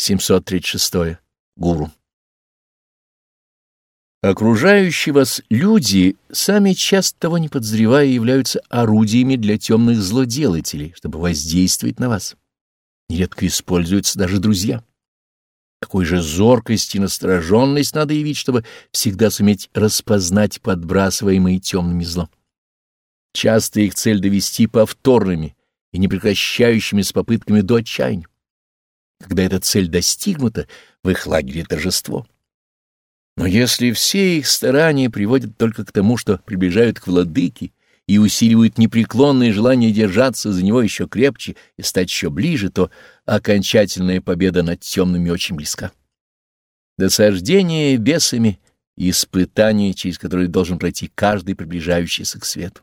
736. Гуру. Окружающие вас люди, сами часто того не подозревая, являются орудиями для темных злоделателей, чтобы воздействовать на вас. Нередко используются даже друзья. Какой же зоркость и настороженность надо явить, чтобы всегда суметь распознать подбрасываемые темными злом. Часто их цель довести повторными и непрекращающими с попытками до отчаяния. Когда эта цель достигнута, в их лагере торжество. Но если все их старания приводят только к тому, что приближают к владыке и усиливают непреклонное желание держаться за него еще крепче и стать еще ближе, то окончательная победа над темными очень близка. Досаждение бесами и испытания, через которые должен пройти каждый приближающийся к свету.